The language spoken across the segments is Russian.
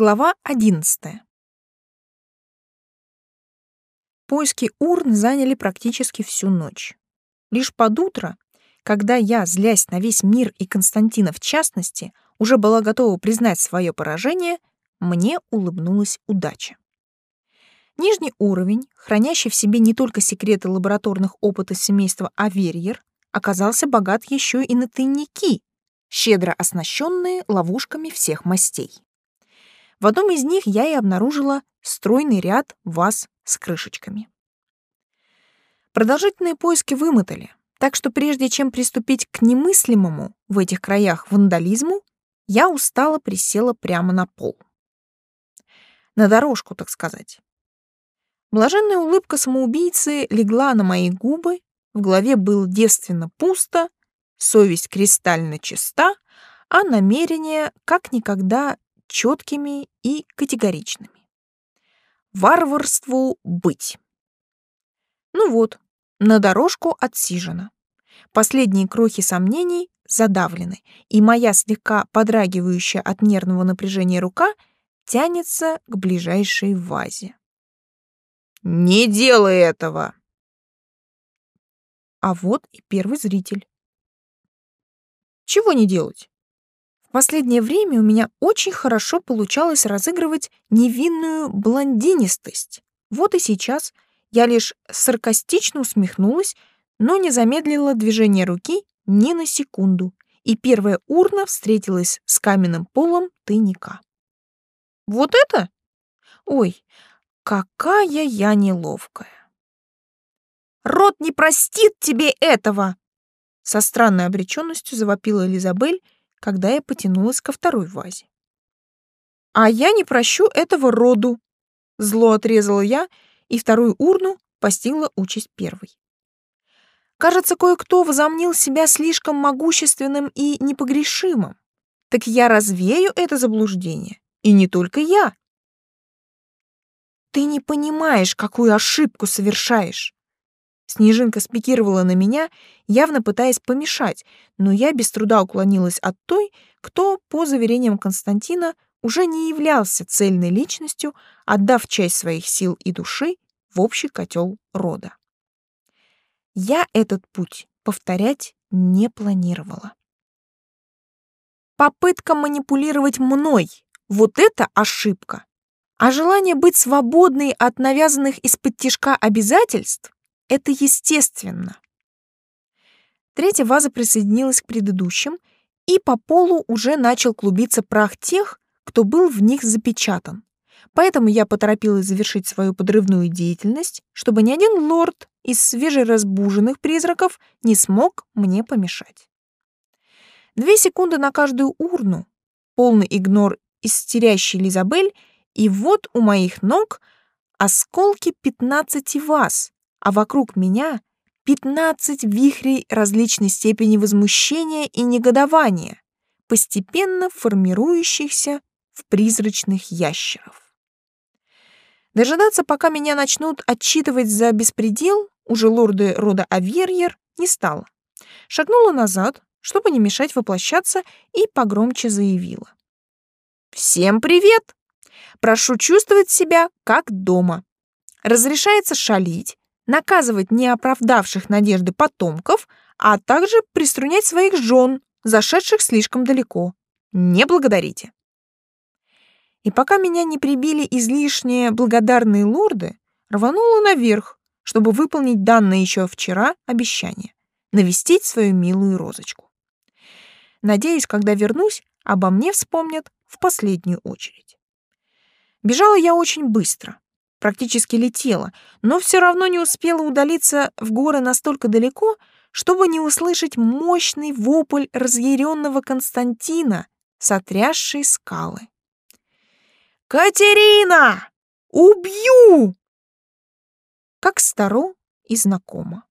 Глава 11. Поиски урн заняли практически всю ночь. Лишь под утро, когда я, злясь на весь мир и Константина в частности, уже была готова признать свое поражение, мне улыбнулась удача. Нижний уровень, хранящий в себе не только секреты лабораторных опытов семейства Аверьер, оказался богат еще и на тайники, щедро оснащенные ловушками всех мастей. В одном из них я и обнаружила стройный ряд ваз с крышечками. Продолжительные поиски вымотали, так что прежде чем приступить к немыслимому в этих краях вандализму, я устало присела прямо на пол. На дорожку, так сказать. Блаженная улыбка самоубийцы легла на мои губы, в голове было девственно пусто, совесть кристально чиста, а намерения как никогда четкими и категоричными. Варварству быть. Ну вот, на дорожку отсижено. Последние крохи сомнений задавлены, и моя слегка подрагивающая от нервного напряжения рука тянется к ближайшей вазе. «Не делай этого!» А вот и первый зритель. Чего не делать? В последнее время у меня очень хорошо получалось разыгрывать невинную блондинистость. Вот и сейчас я лишь саркастично усмехнулась, но не замедлила движение руки ни на секунду, и первая урна встретилась с каменным полом тайника. «Вот это? Ой, какая я неловкая!» «Рот не простит тебе этого!» Со странной обреченностью завопила Элизабель, когда я потянулась ко второй вазе. «А я не прощу этого роду!» Зло отрезала я, и вторую урну постигла участь первой. Кажется, кое-кто возомнил себя слишком могущественным и непогрешимым. Так я развею это заблуждение. И не только я. Ты не понимаешь, какую ошибку совершаешь. Снежинка спикировала на меня, явно пытаясь помешать, но я без труда уклонилась от той, кто, по заверениям Константина, уже не являлся цельной личностью, отдав часть своих сил и души в общий котел рода. Я этот путь повторять не планировала. Попытка манипулировать мной — вот это ошибка. А желание быть свободной от навязанных из-под тишка обязательств это естественно. Третья ваза присоединилась к предыдущим, и по полу уже начал клубиться прах тех, кто был в них запечатан. Поэтому я поторопилась завершить свою подрывную деятельность, чтобы ни один лорд из свежеразбуженных призраков не смог мне помешать. Две секунды на каждую урну, полный игнор истерящий Лизабель, и вот у моих ног осколки пятнадцати ваз, а вокруг меня пятнадцать вихрей различной степени возмущения и негодования, постепенно формирующихся в призрачных ящеров. Дожидаться, пока меня начнут отчитывать за беспредел, уже лорды рода Аверьер не стало. Шагнула назад, чтобы не мешать воплощаться, и погромче заявила. «Всем привет! Прошу чувствовать себя как дома. Разрешается шалить, наказывать неоправдавших надежды потомков, а также приструнять своих жен, зашедших слишком далеко. Не благодарите. И пока меня не прибили излишние благодарные лорды, рванула наверх, чтобы выполнить данное еще вчера обещание — навестить свою милую розочку. Надеюсь, когда вернусь, обо мне вспомнят в последнюю очередь. Бежала я очень быстро, практически летела, но все равно не успела удалиться в горы настолько далеко, чтобы не услышать мощный вопль разъяренного Константина, сотрясший скалы. «Катерина! Убью!» Как старо и знакомо.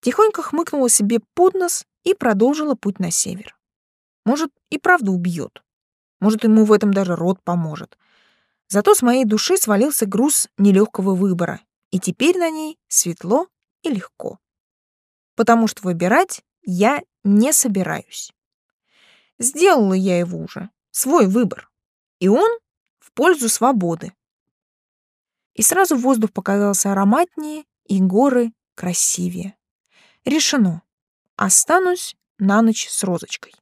Тихонько хмыкнула себе под нос и продолжила путь на север. Может, и правда убьет. Может, ему в этом даже род поможет — Зато с моей души свалился груз нелегкого выбора, и теперь на ней светло и легко. Потому что выбирать я не собираюсь. Сделала я его уже, свой выбор. И он в пользу свободы. И сразу воздух показался ароматнее, и горы красивее. Решено. Останусь на ночь с розочкой.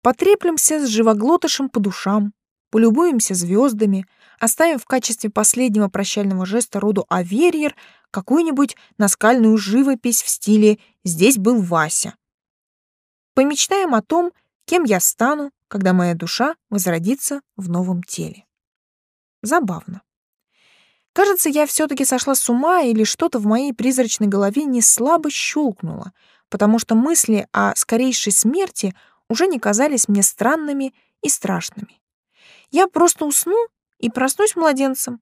Потреплемся с живоглотышем по душам, полюбуемся звездами, оставим в качестве последнего прощального жеста роду Аверьер какую-нибудь наскальную живопись в стиле «Здесь был Вася». Помечтаем о том, кем я стану, когда моя душа возродится в новом теле. Забавно. Кажется, я все-таки сошла с ума или что-то в моей призрачной голове не слабо щелкнуло, потому что мысли о скорейшей смерти уже не казались мне странными и страшными. Я просто усну и проснусь младенцем.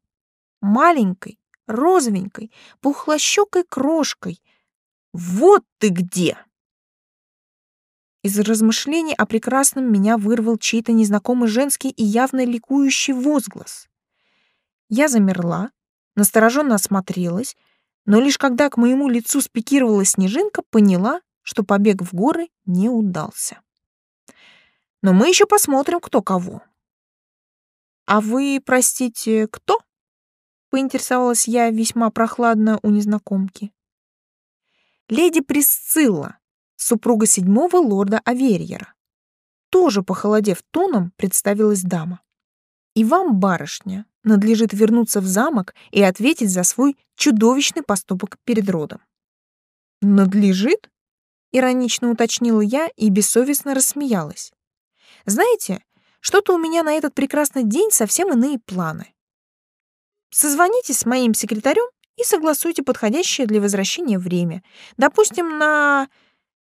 Маленькой, розовенькой, пухлощекой крошкой. Вот ты где! Из размышлений о прекрасном меня вырвал чей-то незнакомый женский и явно ликующий возглас. Я замерла, настороженно осмотрелась, но лишь когда к моему лицу спикировала снежинка, поняла, что побег в горы не удался. Но мы еще посмотрим, кто кого. «А вы, простите, кто?» — поинтересовалась я весьма прохладно у незнакомки. «Леди Присцилла, супруга седьмого лорда Аверьера». Тоже, похолодев тоном, представилась дама. «И вам, барышня, надлежит вернуться в замок и ответить за свой чудовищный поступок перед родом». «Надлежит?» — иронично уточнила я и бессовестно рассмеялась. «Знаете, что-то у меня на этот прекрасный день совсем иные планы. Созвонитесь с моим секретарем и согласуйте подходящее для возвращения время. Допустим, на...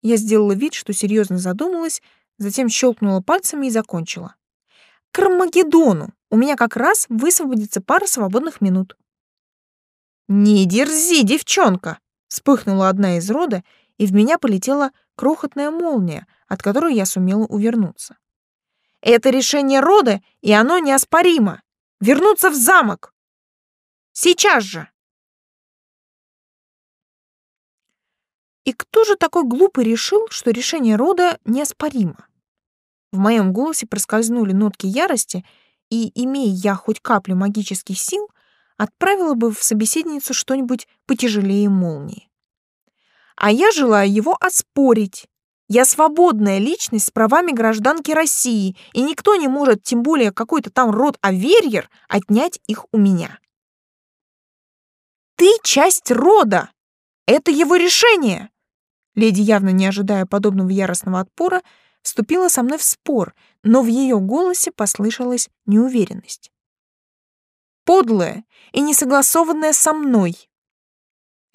Я сделала вид, что серьезно задумалась, затем щелкнула пальцами и закончила. К Армагеддону у меня как раз высвободится пара свободных минут. «Не дерзи, девчонка!» Вспыхнула одна из рода, и в меня полетела крохотная молния, от которой я сумела увернуться. Это решение рода, и оно неоспоримо. Вернуться в замок. Сейчас же. И кто же такой глупый решил, что решение рода неоспоримо? В моем голосе проскользнули нотки ярости, и, имея я хоть каплю магических сил, отправила бы в собеседницу что-нибудь потяжелее молнии. А я желаю его оспорить, я свободная личность с правами гражданки России, и никто не может, тем более какой-то там род Аверьер, отнять их у меня. Ты часть рода. Это его решение. Леди, явно не ожидая подобного яростного отпора, вступила со мной в спор, но в ее голосе послышалась неуверенность. Подлая и несогласованная со мной,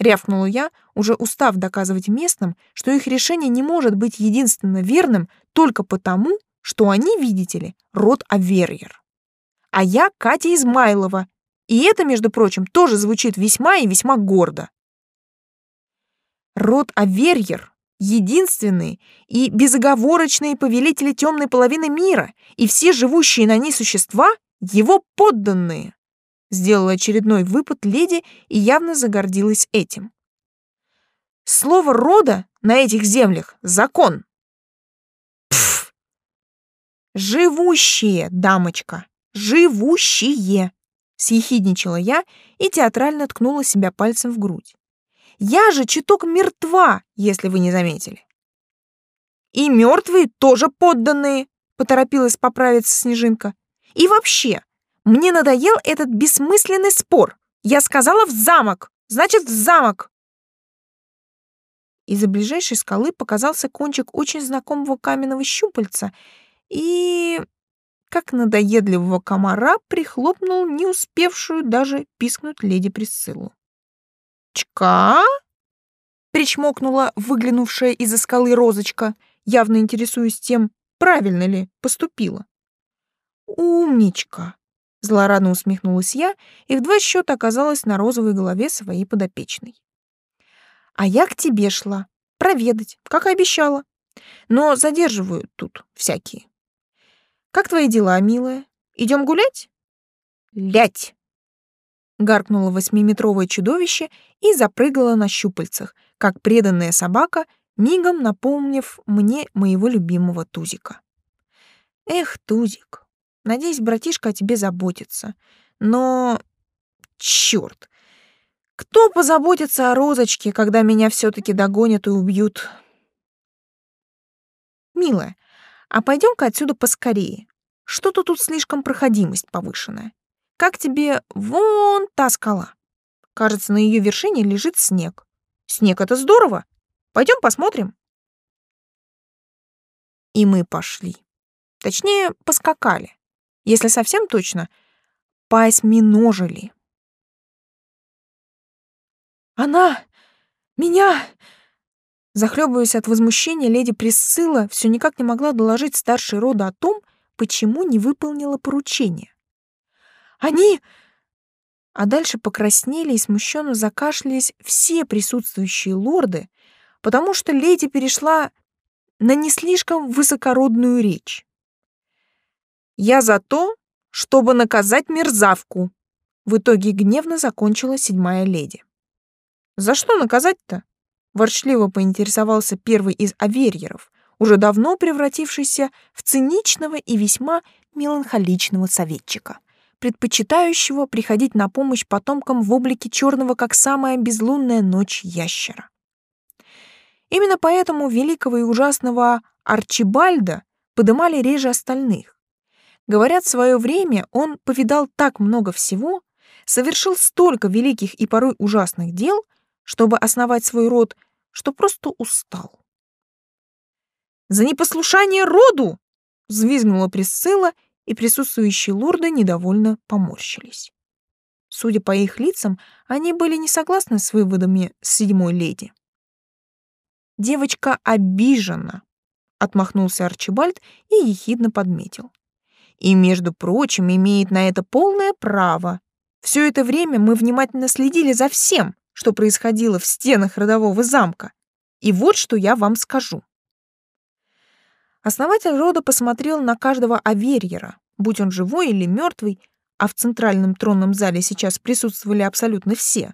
рявкнула я, уже устав доказывать местным, что их решение не может быть единственно верным только потому, что они, видите ли, род Аверьер. А я Катя Измайлова, и это, между прочим, тоже звучит весьма и весьма гордо. Род Аверьер — единственные и безоговорочные повелители темной половины мира, и все живущие на ней существа — его подданные. Сделала очередной выпад леди и явно загордилась этим. Слово рода на этих землях — закон. Пф! Живущие, дамочка, живущие, съехидничала я и театрально ткнула себя пальцем в грудь. Я же чуток мертва, если вы не заметили. И мертвые тоже подданные, поторопилась поправиться Снежинка. И вообще, мне надоел этот бессмысленный спор. Я сказала в замок, значит, в замок. Из-за ближайшей скалы показался кончик очень знакомого каменного щупальца и, как надоедливого комара, прихлопнул не успевшую даже пискнуть леди Присциллу. «Чка?» — причмокнула выглянувшая из-за скалы розочка, явно интересуясь тем, правильно ли поступила. «Умничка!» Злорадно усмехнулась я и в два счета оказалась на розовой голове своей подопечной. А я к тебе шла, проведать, как и обещала. Но задерживают тут всякие. Как твои дела, милая? Идем гулять? Лять! Гаркнуло восьмиметровое чудовище и запрыгало на щупальцах, как преданная собака, мигом напомнив мне моего любимого Тузика. Эх, Тузик, Надеюсь, братишка о тебе заботится. Но... Чёрт! Кто позаботится о розочке, когда меня все таки догонят и убьют? Милая, а пойдем-ка отсюда поскорее. Что-то тут слишком проходимость повышенная. Как тебе вон та скала? Кажется, на ее вершине лежит снег. Снег — это здорово. Пойдем посмотрим. И мы пошли. Точнее, поскакали. Если совсем точно, поосьминожили. Она! Меня! Захлебываясь от возмущения, леди Присцилла все никак не могла доложить старшей рода о том, почему не выполнила поручение. «Они...» А дальше покраснели и смущенно закашлялись все присутствующие лорды, потому что леди перешла на не слишком высокородную речь. «Я за то, чтобы наказать мерзавку», в итоге гневно закончила седьмая леди. «За что наказать-то?» ворчливо поинтересовался первый из аверьеров, уже давно превратившийся в циничного и весьма меланхоличного советчика, предпочитающего приходить на помощь потомкам в облике черного, как самая безлунная ночь ящера. Именно поэтому великого и ужасного Арчибальда подымали реже остальных. Говорят, в свое время он повидал так много всего, совершил столько великих и порой ужасных дел, чтобы основать свой род, что просто устал. «За непослушание роду!» — взвизгнула Присцилла, и присутствующие лорды недовольно поморщились. Судя по их лицам, они были не согласны с выводами седьмой леди. «Девочка обижена», — отмахнулся Арчибальд и ехидно подметил. «И, между прочим, имеет на это полное право. Все это время мы внимательно следили за всем, что происходило в стенах родового замка. И вот что я вам скажу. Основатель рода посмотрел на каждого аверьера, будь он живой или мертвый, а в центральном тронном зале сейчас присутствовали абсолютно все,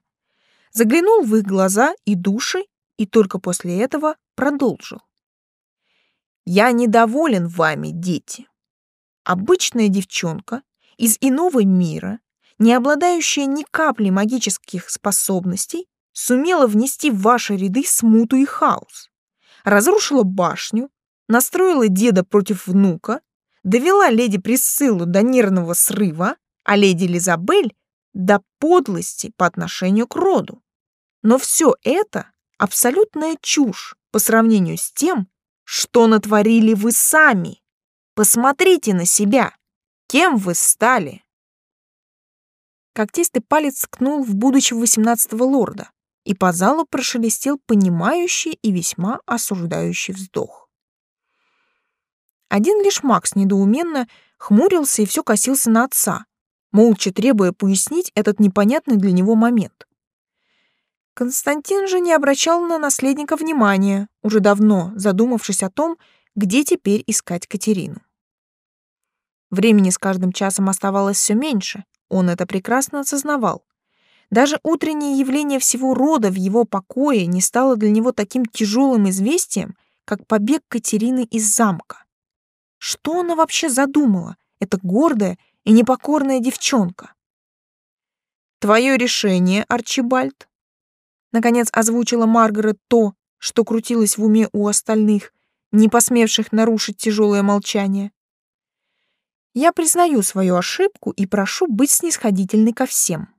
заглянул в их глаза и души и только после этого продолжил. «Я недоволен вами, дети. Обычная девчонка из иного мира не обладающая ни капли магических способностей, сумела внести в ваши ряды смуту и хаос. Разрушила башню, настроила деда против внука, довела леди Присциллу до нервного срыва, а леди Лизабель до подлости по отношению к роду. Но все это абсолютная чушь по сравнению с тем, что натворили вы сами. Посмотрите на себя. Кем вы стали? Когтистый палец ткнул в будущего восемнадцатого лорда, и по залу прошелестел понимающий и весьма осуждающий вздох. Один лишь Макс недоуменно хмурился и все косился на отца, молча требуя пояснить этот непонятный для него момент. Константин же не обращал на наследника внимания, уже давно задумавшись о том, где теперь искать Катерину. Времени с каждым часом оставалось все меньше, он это прекрасно осознавал. Даже утреннее явление всего рода в его покое не стало для него таким тяжелым известием, как побег Катерины из замка. Что она вообще задумала, эта гордая и непокорная девчонка? «Твое решение, Арчибальд?» Наконец озвучила Маргарет то, что крутилось в уме у остальных, не посмевших нарушить тяжелое молчание. Я признаю свою ошибку и прошу быть снисходительной ко всем.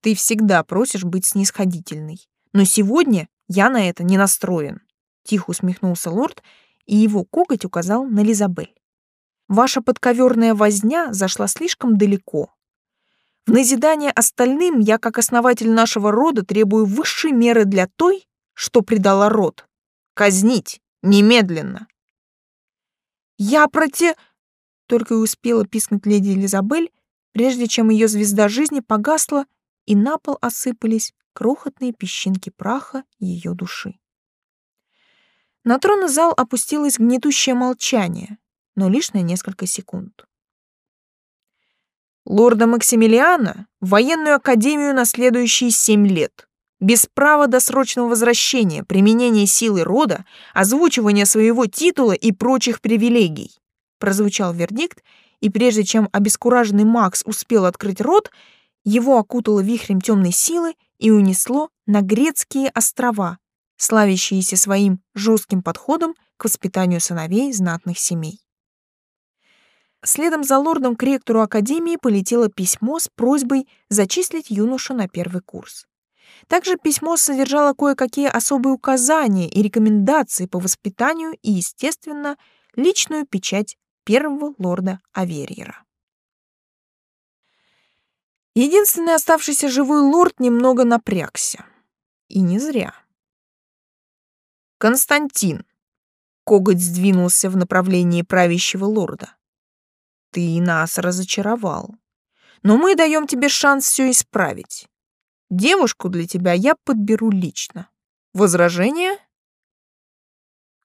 Ты всегда просишь быть снисходительной, но сегодня я на это не настроен. Тихо усмехнулся лорд, и его коготь указал на Лизабель. Ваша подковерная возня зашла слишком далеко. В назидание остальным я, как основатель нашего рода, требую высшей меры для той, что предала род. Казнить немедленно. Я проти только и успела пискнуть леди Элизабель, прежде чем ее звезда жизни погасла, и на пол осыпались крохотные песчинки праха ее души. На тронный зал опустилось гнетущее молчание, но лишь на несколько секунд. Лорда Максимилиана в военную академию на следующие семь лет, без права досрочного возвращения, применения силы рода, озвучивания своего титула и прочих привилегий. Прозвучал вердикт, и прежде чем обескураженный Макс успел открыть рот, его окутало вихрем темной силы и унесло на грецкие острова, славящиеся своим жестким подходом к воспитанию сыновей знатных семей. Следом за лордом к ректору академии полетело письмо с просьбой зачислить юношу на первый курс. Также письмо содержало кое-какие особые указания и рекомендации по воспитанию и, естественно, личную печать первого лорда Аверьера. Единственный оставшийся живой лорд немного напрягся. И не зря. «Константин!» Коготь сдвинулся в направлении правящего лорда. «Ты нас разочаровал. Но мы даем тебе шанс все исправить. Девушку для тебя я подберу лично. Возражения?»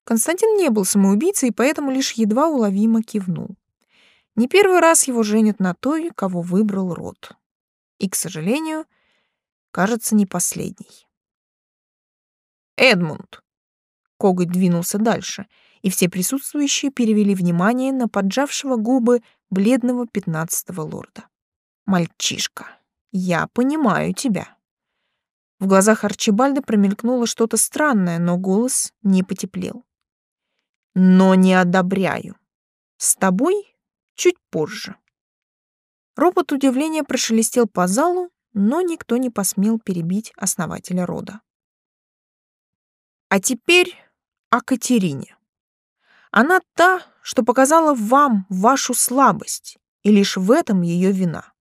Константин не был самоубийцей, поэтому лишь едва уловимо кивнул. Не первый раз его женят на той, кого выбрал род. И, к сожалению, кажется, не последний. «Эдмунд!» Коготь двинулся дальше, и все присутствующие перевели внимание на поджавшего губы бледного пятнадцатого лорда. «Мальчишка, я понимаю тебя». В глазах Арчибальда промелькнуло что-то странное, но голос не потеплел но не одобряю. С тобой чуть позже. Ропот удивления прошелестел по залу, но никто не посмел перебить основателя рода. А теперь о Катерине. Она та, что показала вам вашу слабость, и лишь в этом ее вина.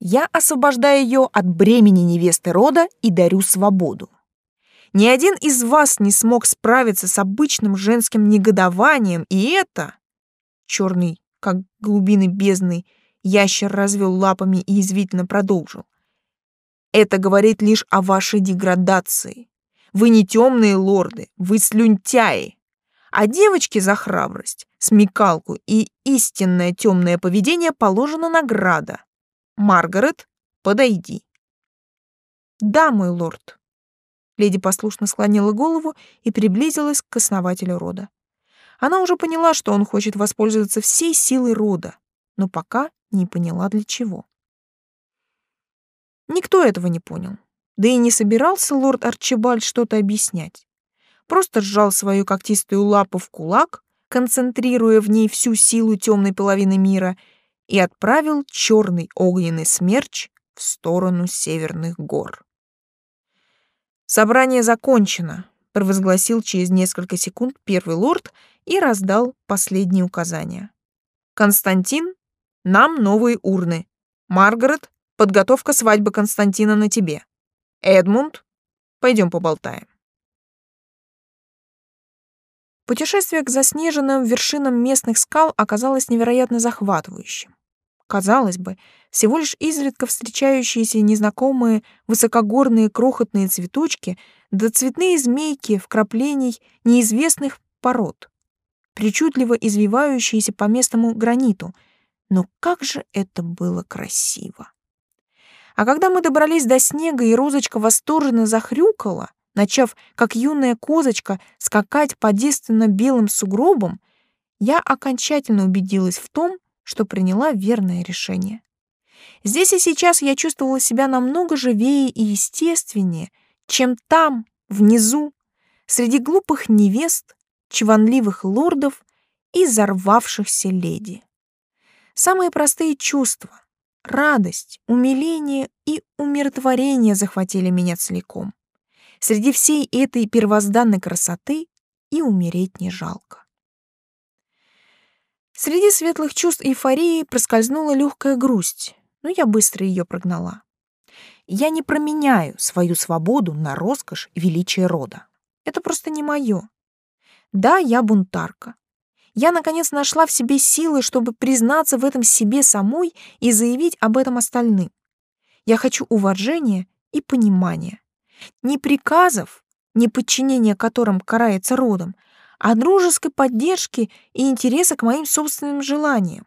Я освобождаю ее от бремени невесты рода и дарю свободу. Ни один из вас не смог справиться с обычным женским негодованием, и это... Черный, как глубины бездны, ящер развел лапами и извительно продолжил. Это говорит лишь о вашей деградации. Вы не темные лорды, вы слюнтяи. А девочке за храбрость, смекалку и истинное темное поведение положена награда. Маргарет, подойди. Да, мой лорд. Леди послушно склонила голову и приблизилась к основателю рода. Она уже поняла, что он хочет воспользоваться всей силой рода, но пока не поняла для чего. Никто этого не понял. Да и не собирался лорд Арчибальд что-то объяснять. Просто сжал свою когтистую лапу в кулак, концентрируя в ней всю силу темной половины мира, и отправил черный огненный смерч в сторону северных гор. Собрание закончено, провозгласил через несколько секунд первый лорд и раздал последние указания. Константин, нам новые урны. Маргарет, подготовка свадьбы Константина на тебе. Эдмунд, пойдем поболтаем. Путешествие к заснеженным вершинам местных скал оказалось невероятно захватывающим. Казалось бы, всего лишь изредка встречающиеся незнакомые высокогорные крохотные цветочки да цветные змейки вкраплений неизвестных пород, причудливо извивающиеся по местному граниту. Но как же это было красиво! А когда мы добрались до снега, и Розочка восторженно захрюкала, начав, как юная козочка, скакать по девственно белым сугробам, я окончательно убедилась в том, что приняла верное решение. Здесь и сейчас я чувствовала себя намного живее и естественнее, чем там, внизу, среди глупых невест, чванливых лордов и взорвавшихся леди. Самые простые чувства — радость, умиление и умиротворение захватили меня целиком. Среди всей этой первозданной красоты и умереть не жалко. Среди светлых чувств эйфории проскользнула легкая грусть, но я быстро ее прогнала. Я не променяю свою свободу на роскошь и величие рода. Это просто не мое. Да, я бунтарка. Я, наконец, нашла в себе силы, чтобы признаться в этом себе самой и заявить об этом остальным. Я хочу уважения и понимания. Не приказов, не подчинения которым карается родом, а дружеской поддержки и интереса к моим собственным желаниям.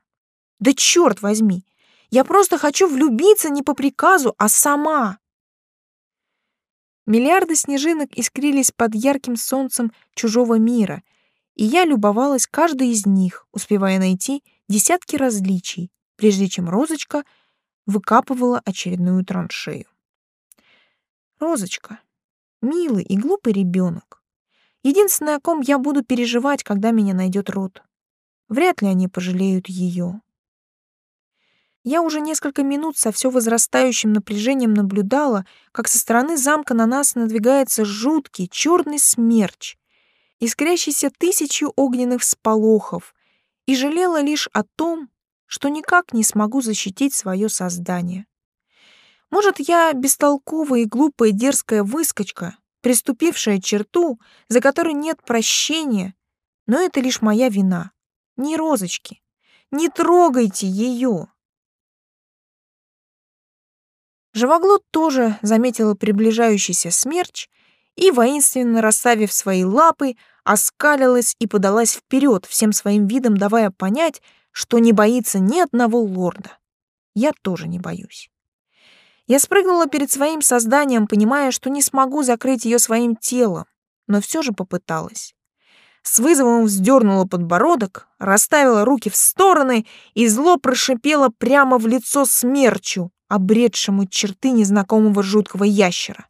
Да черт возьми, я просто хочу влюбиться не по приказу, а сама. Миллиарды снежинок искрились под ярким солнцем чужого мира, и я любовалась каждой из них, успевая найти десятки различий, прежде чем Розочка выкапывала очередную траншею. Розочка, милый и глупый ребенок. Единственное, о ком я буду переживать, когда меня найдет род. Вряд ли они пожалеют ее. Я уже несколько минут со все возрастающим напряжением наблюдала, как со стороны замка на нас надвигается жуткий черный смерч, искрящийся тысячью огненных сполохов, и жалела лишь о том, что никак не смогу защитить свое создание. Может, я бестолковая и глупая дерзкая выскочка, приступившая черту, за которой нет прощения, но это лишь моя вина. Не розочки. Не трогайте ее. Живоглот тоже заметила приближающийся смерч и, воинственно расставив свои лапы, оскалилась и подалась вперед, всем своим видом давая понять, что не боится ни одного лорда. Я тоже не боюсь. Я спрыгнула перед своим созданием, понимая, что не смогу закрыть ее своим телом, но все же попыталась. С вызовом вздернула подбородок, расставила руки в стороны и зло прошипела прямо в лицо смерчу, обретшему черты незнакомого жуткого ящера.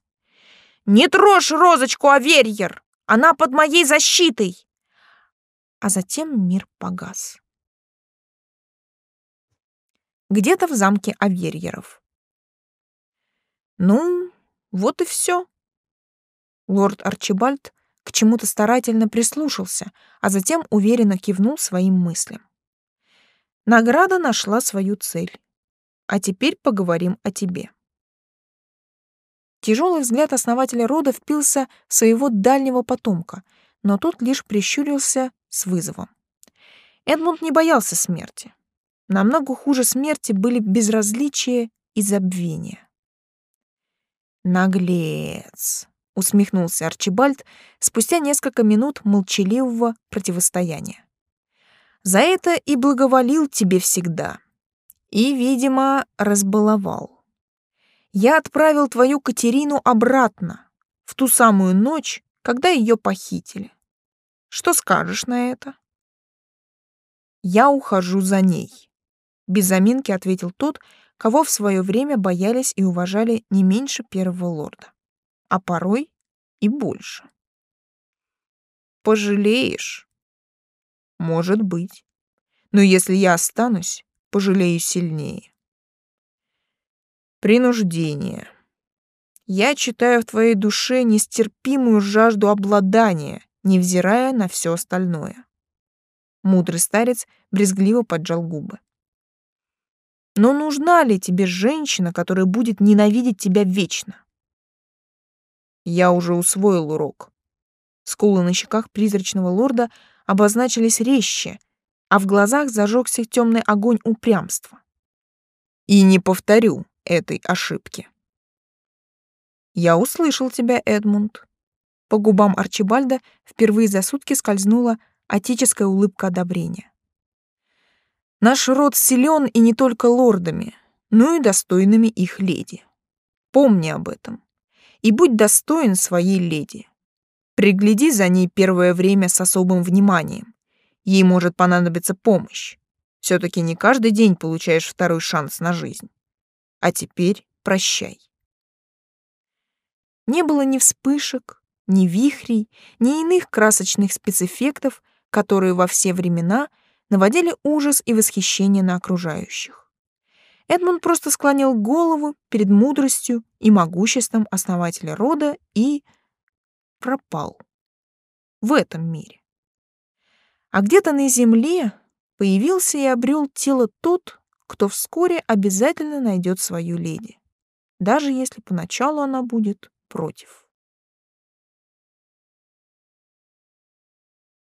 «Не трожь розочку, Аверьер! Она под моей защитой!» А затем мир погас. Где-то в замке Аверьеров. Ну, вот и все. Лорд Арчибальд к чему-то старательно прислушался, а затем уверенно кивнул своим мыслям. Награда нашла свою цель. А теперь поговорим о тебе. Тяжелый взгляд основателя рода впился в своего дальнего потомка, но тот лишь прищурился с вызовом. Эдмунд не боялся смерти. Намного хуже смерти были безразличие и забвение. «Наглец!» — усмехнулся Арчибальд спустя несколько минут молчаливого противостояния. «За это и благоволил тебе всегда и, видимо, разбаловал. Я отправил твою Катерину обратно, в ту самую ночь, когда ее похитили. Что скажешь на это? Я ухожу за ней, без заминки ответил тот, кого в свое время боялись и уважали не меньше первого лорда, а порой и больше. Пожалеешь? Может быть. Но если я останусь, пожалею сильнее. Принуждение. Я читаю в твоей душе нестерпимую жажду обладания, невзирая на все остальное. Мудрый старец брезгливо поджал губы. Но нужна ли тебе женщина, которая будет ненавидеть тебя вечно? Я уже усвоил урок. Скулы на щеках призрачного лорда обозначились резче, а в глазах зажегся темный огонь упрямства. И не повторю этой ошибки. Я услышал тебя, Эдмунд. По губам Арчибальда впервые за сутки скользнула отеческая улыбка одобрения. Наш род силен и не только лордами, но и достойными их леди. Помни об этом. И будь достоин своей леди. Пригляди за ней первое время с особым вниманием Ей может понадобиться помощь. Все-таки не каждый день получаешь второй шанс на жизнь. А теперь прощай. Не было ни вспышек, ни вихрей, ни иных красочных спецэффектов, которые во все времена наводили ужас и восхищение на окружающих. Эдмунд просто склонил голову перед мудростью и могуществом основателя рода и пропал в этом мире. А где-то на земле появился и обрел тело тот, кто вскоре обязательно найдет свою леди, даже если поначалу она будет против.